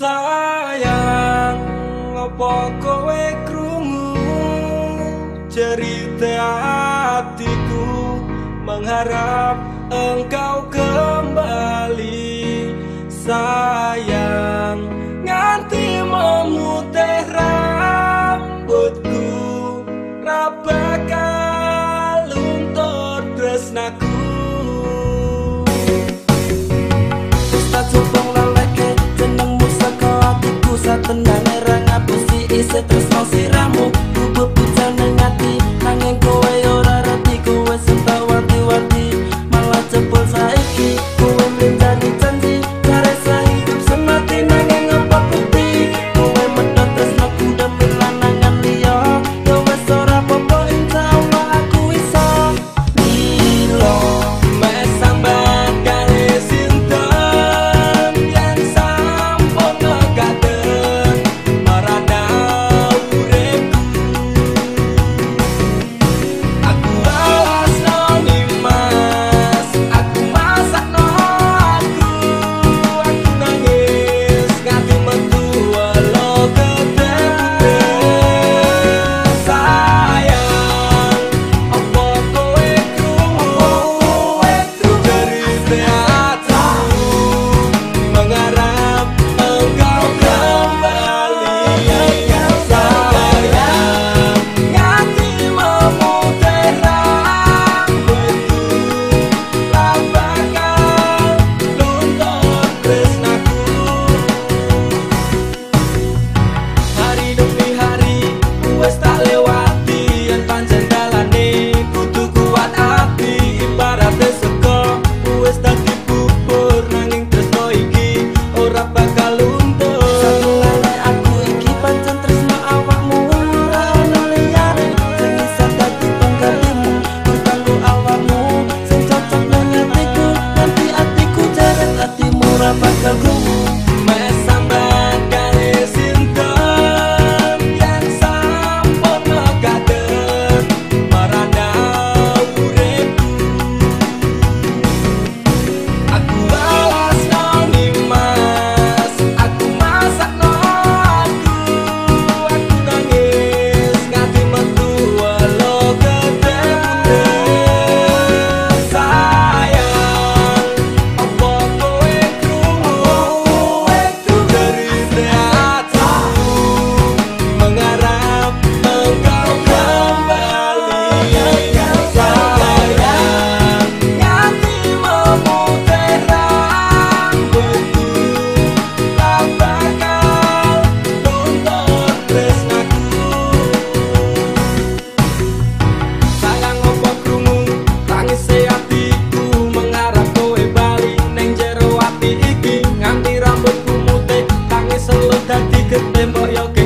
sayang apa kowe krungu? Cerita hatiku mengharap engkau kembali. Sayang nganti memutih tenang era ngapusi isi terus 脸庞要